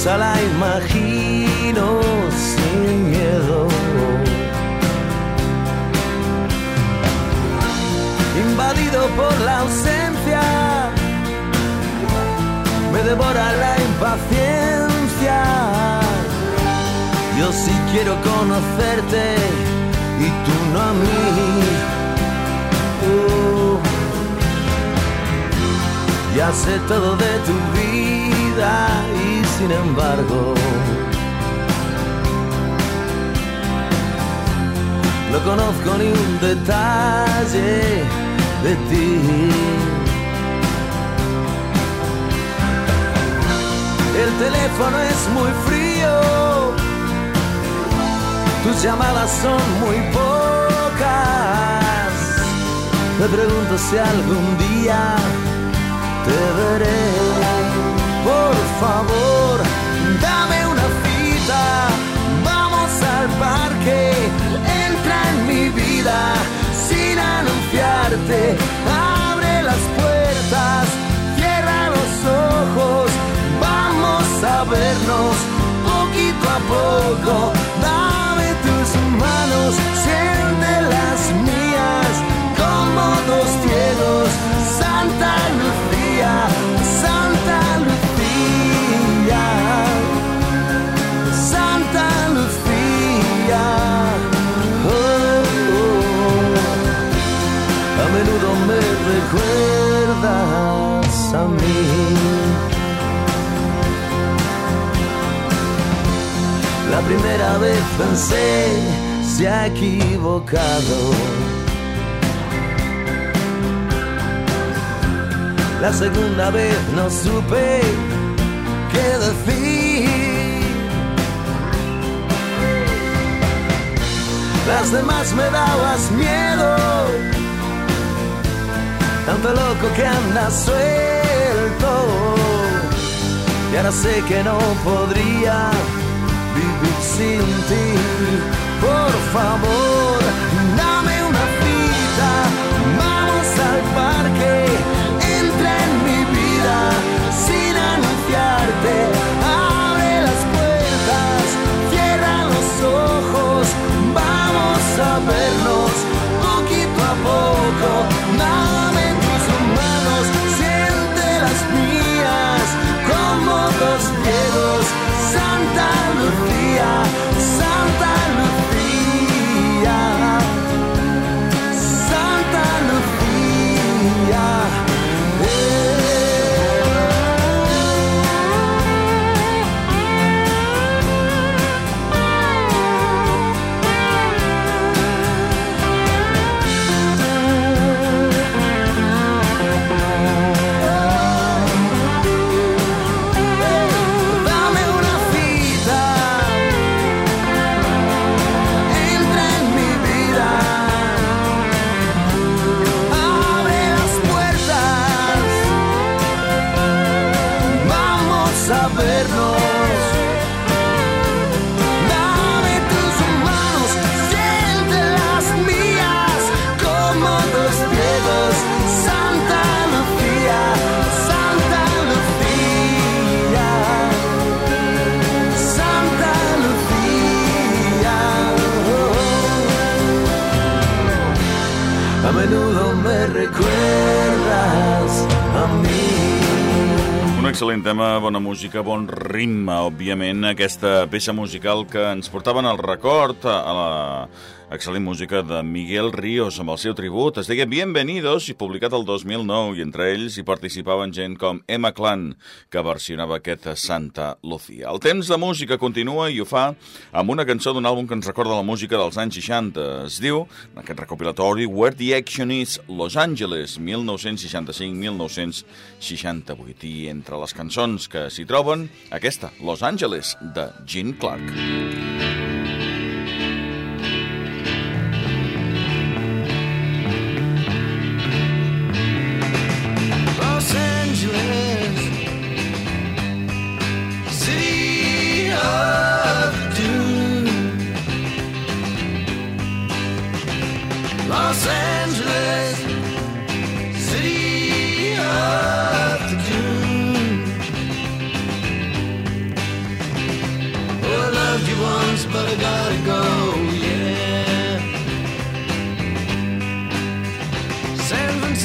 sonrisa la imagino sin miedo. Invadido por la ausencia, me devora la impaciencia. Yo sí quiero conocerte y tú no a mí. Uh, ya sé todo de tu vida y sin embargo no conozco ni un detalle de ti. El teléfono es muy frío, tus llamadas son muy pocas. Me pregunto si algún día te veré. Por favor, dame una cita, vamos al parque, entra en mi vida sin anunciarte, abre las puertas, cierra los ojos, vamos a vernos poquito a poco, primera vez pensé se ha equivocado. La segunda vez no supe qué decir. Las demás me dabas miedo, tanto loco que anda suelto. Y ahora sé que no podría vivir sin ti. Por favor, dame Tema, bona música, bon ritme, òbviament, aquesta peça musical que ens portaven al record a la excel·lent música de Miguel Ríos amb el seu tribut. Es deia Bienvenidos i publicat el 2009 i entre ells hi participaven gent com Emma Clan que versionava aquest Santa Lucía. El temps de música continua i ho fa amb una cançó d'un àlbum que ens recorda la música dels anys 60. Es diu, en aquest recopilatori, Where the Action is Los Angeles, 1965-1968. I entre les cançons que s'hi troben, aquesta, Los Angeles, de Gene Clark. Los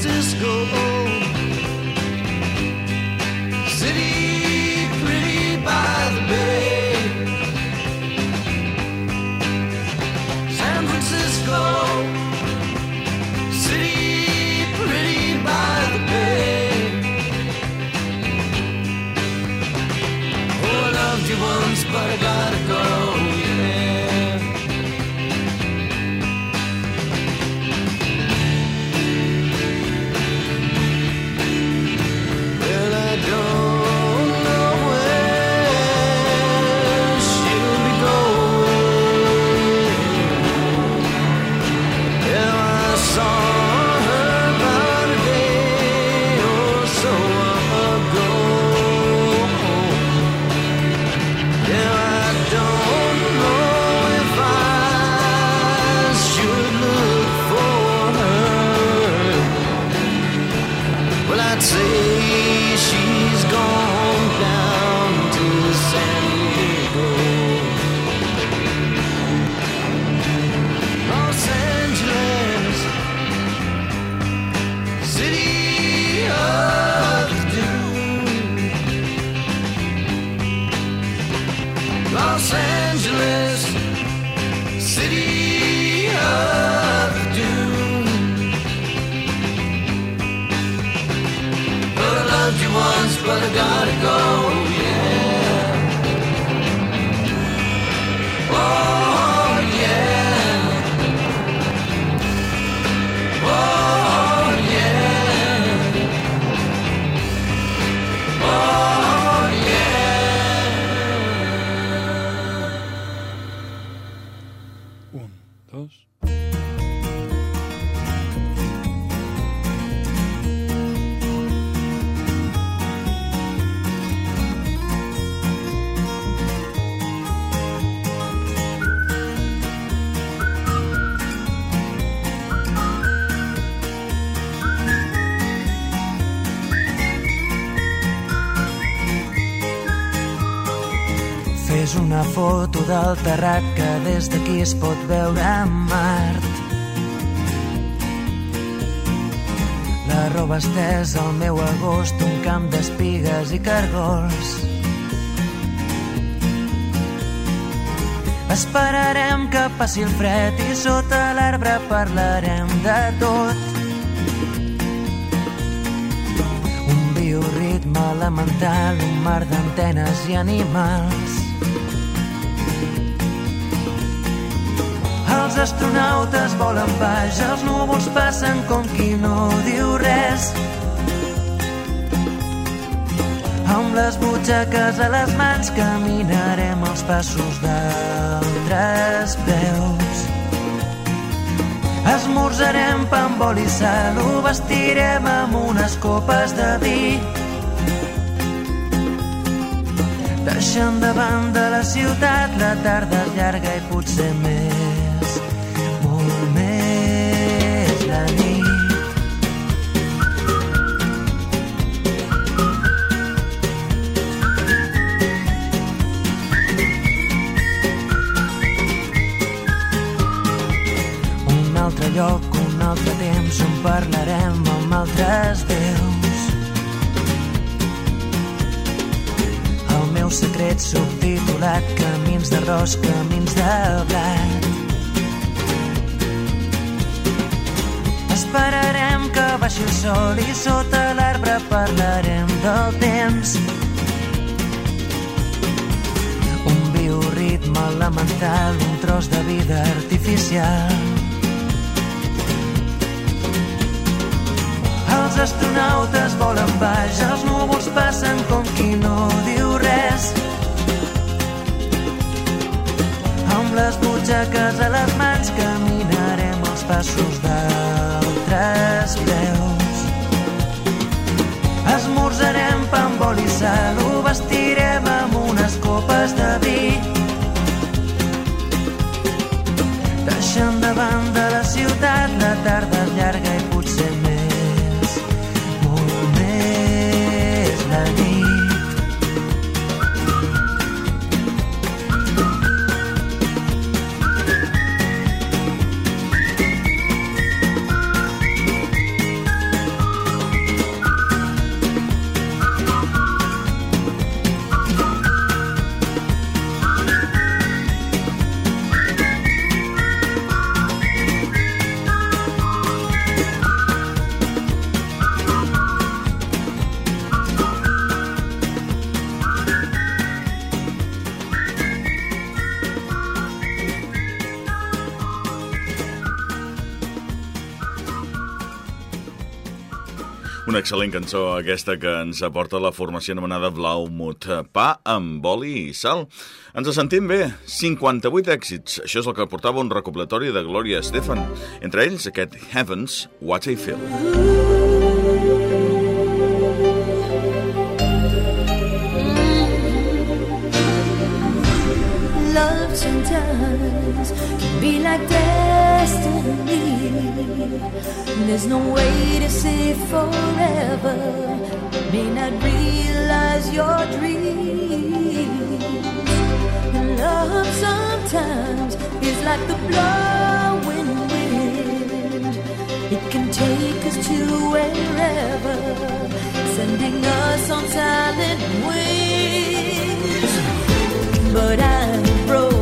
Francisco. Una foto del terrat que des d'aquí es pot veure Mart. La roba estesa al meu agost, un camp d'espigues i cargols. Esperarem que passi el fred i sota l'arbre parlarem de tot. Un bioritme elemental, un mar d'antenes i animals. Els astronautes volen baix, els núvols passen com qui no diu res. Amb les butxaques a les mans caminarem els passos d'altres peus. Esmorzarem pa amb oli i sal, ho vestirem amb unes copes de vi. Deixant de la ciutat la tarda llarga i potser més parlarem amb altres veus. El meu secret subtitulat Camins d'arròs, camins de blat. Esperarem que baixi el sol i sota l'arbre parlarem del temps. Un bioritme elemental, un tros de vida artificial Els astronautes volen baix, els núvols passen com qui no diu res. Amb les butxaques a les mans caminarem els passos d'altres peus. Esmorzarem pa amb oli i sal, ho vestirem amb unes copes de vi. Deixant davant de la ciutat la tarda excel·lent cançó aquesta que ens aporta la formació anomenada Blaumut. Pa amb oli i sal. Ens sentim bé. 58 èxits. Això és el que portava un recopilatori de Gloria Estefan. Entre ells aquest Heavens, What I Feel. Love sometimes be like destiny. There's no way to say forever. May not realize your dreams. Love sometimes is like the blowing wind. It can take us to wherever, sending us on silent wings. But I'm broken.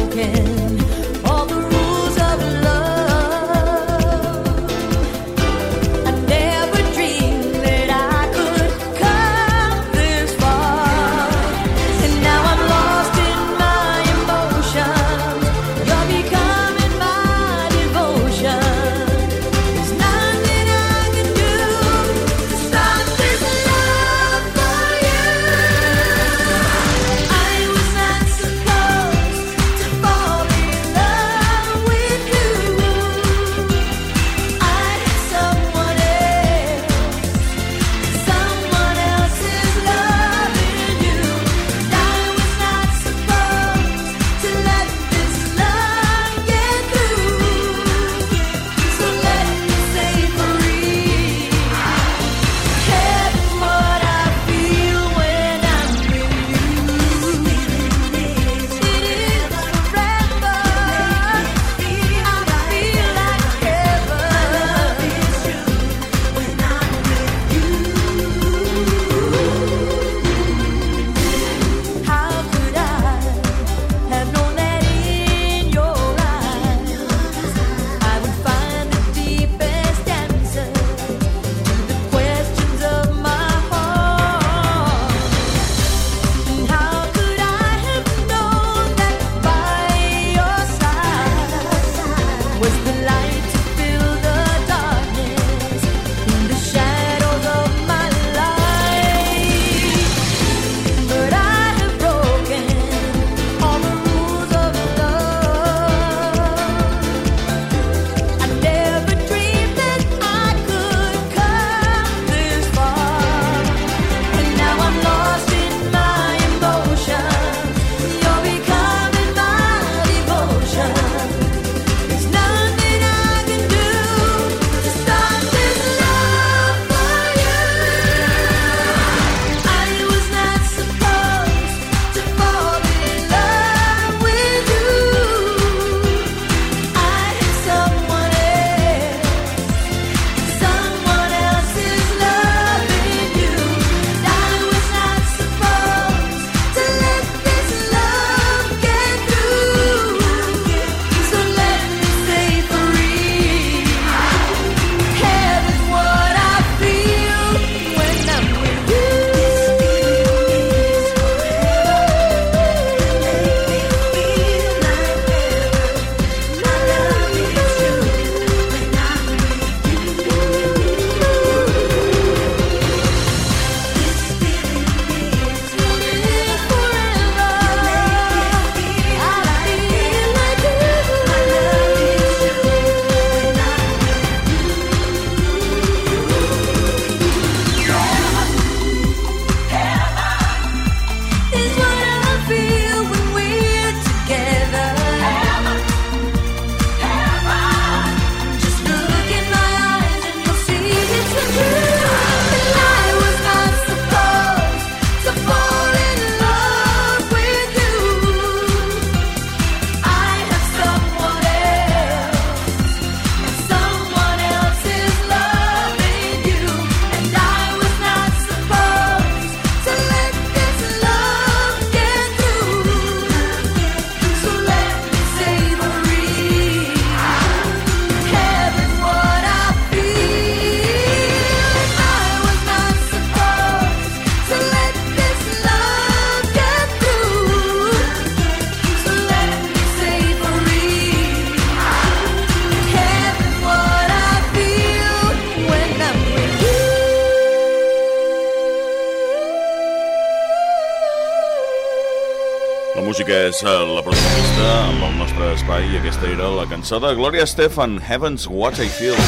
Música és eh, la protagonista amb el nostre espai i aquesta era la cançó de Gloria Estefan, Heaven's What I Feel.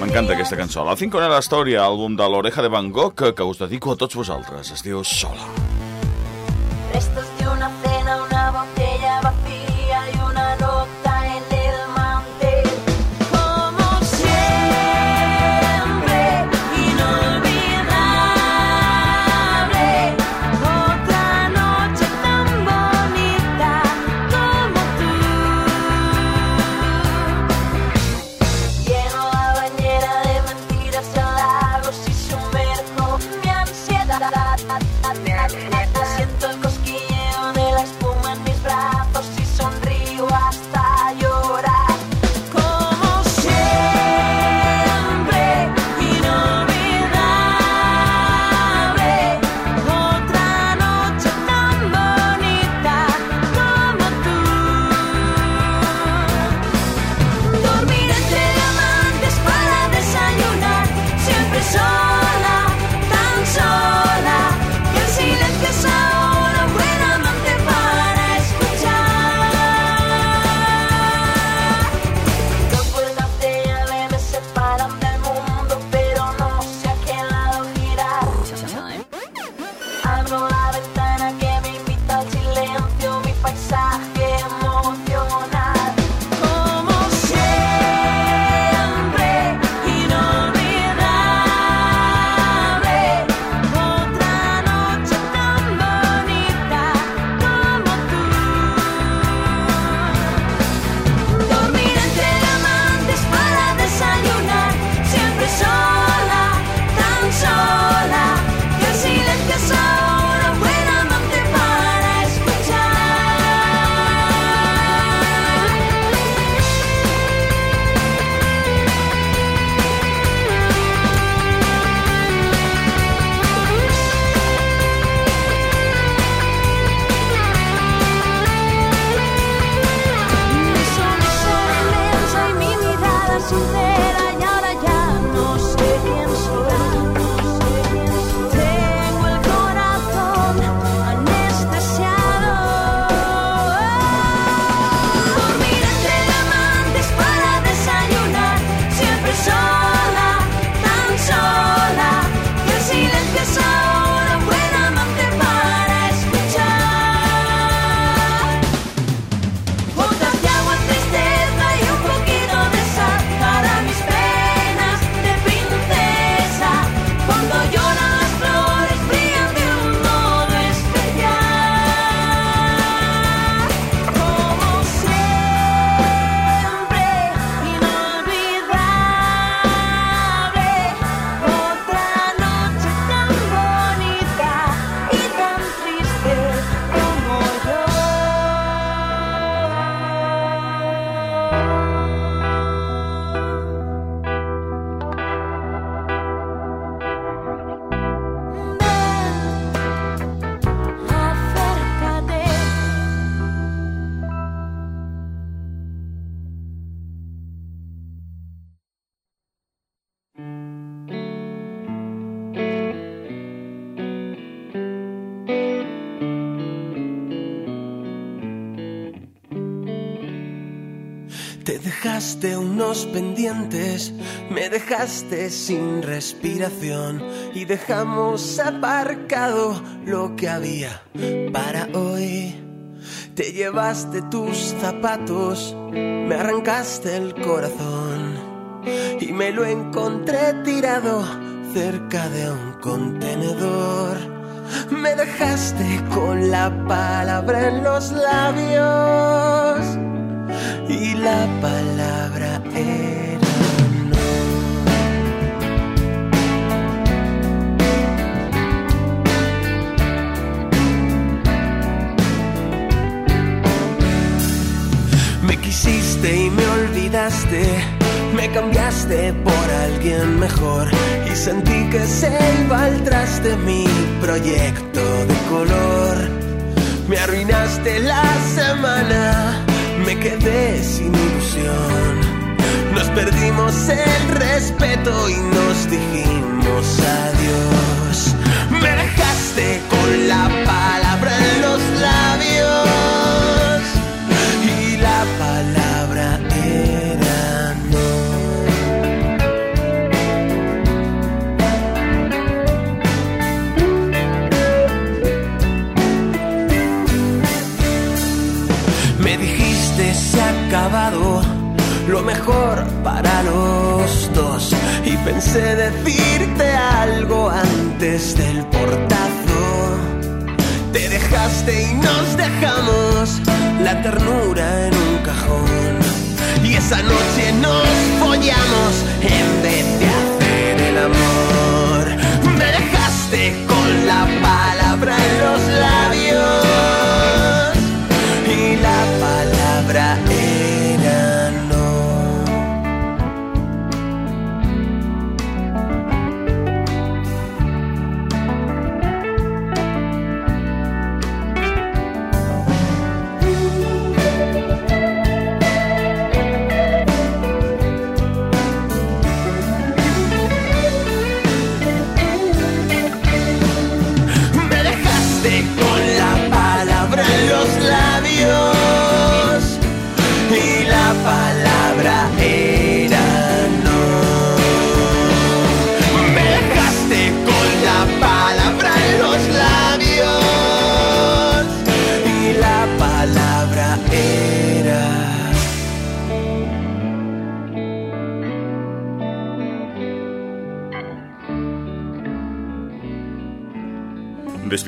M'encanta aquesta cançó. La Cinco la Storia, àlbum de l'Oreja de Van Gogh, que, us dedico a tots vosaltres. Es diu Sola. Restos dejaste unos pendientes, me dejaste sin respiración y dejamos aparcado lo que había para hoy. Te llevaste tus zapatos, me arrancaste el corazón y me lo encontré tirado cerca de un contenedor. Me dejaste con la palabra en los labios y la palabra y me olvidaste, me cambiaste por alguien mejor y sentí que se iba al traste mi proyecto de color. Me arruinaste la semana, me quedé sin ilusión. Nos perdimos el respeto y nos dijimos adiós. Me dejaste con la palabra mejor para los dos. Y pensé decirte algo antes del portazo. Te dejaste y nos dejamos la ternura en un cajón. Y esa noche nos follamos en vez de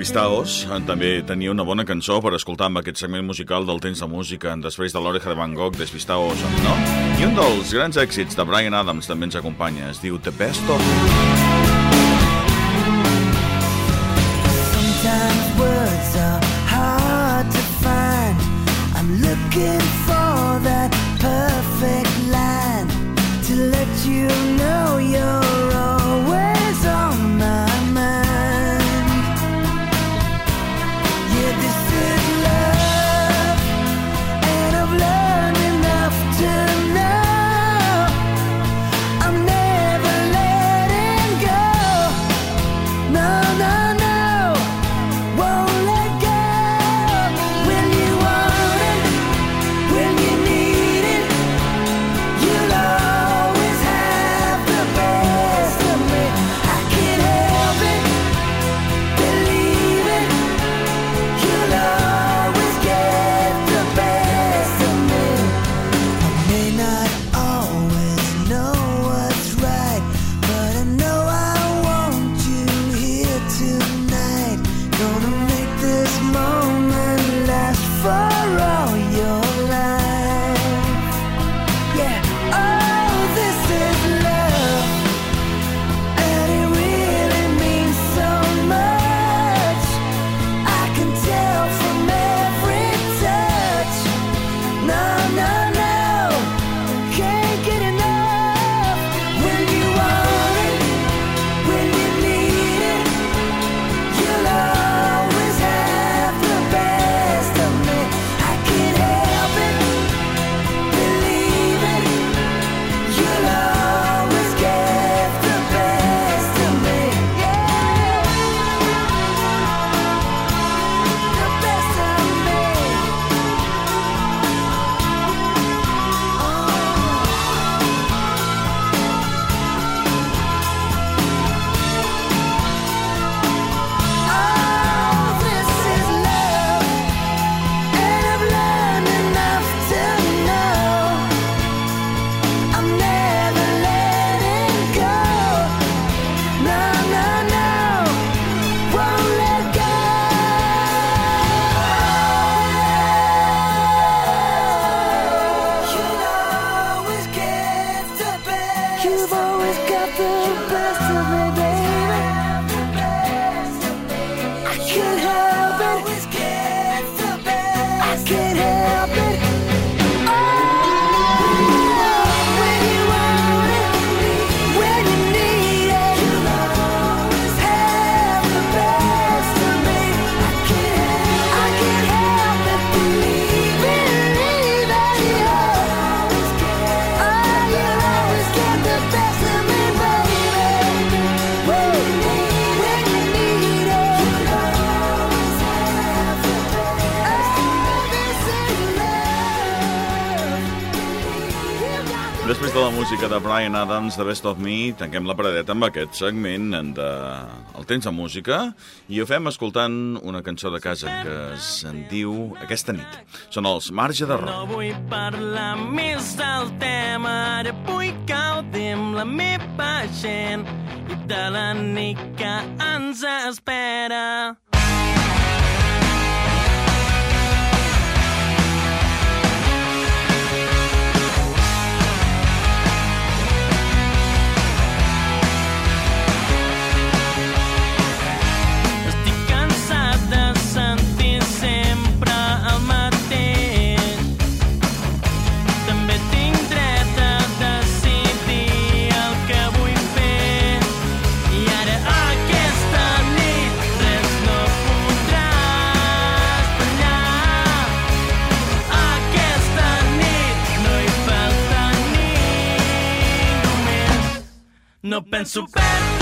Despistaos eh, també tenia una bona cançó per escoltar amb aquest segment musical del temps de música després de l'Oreja de Van Gogh, Despistaos, no? I un dels grans èxits de Brian Adams també ens acompanya, es diu The Best of... música de Brian Adams, The Best of Me, tanquem la paradeta amb aquest segment de... El temps de música i ho fem escoltant una cançó de casa que se'n diu Aquesta nit. Són els Marge de Rock. No vull parlar més del tema, ara vull caudir amb la meva gent i de la nit que ens espera. Não penso bem.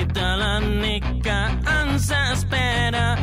y te la ansa espera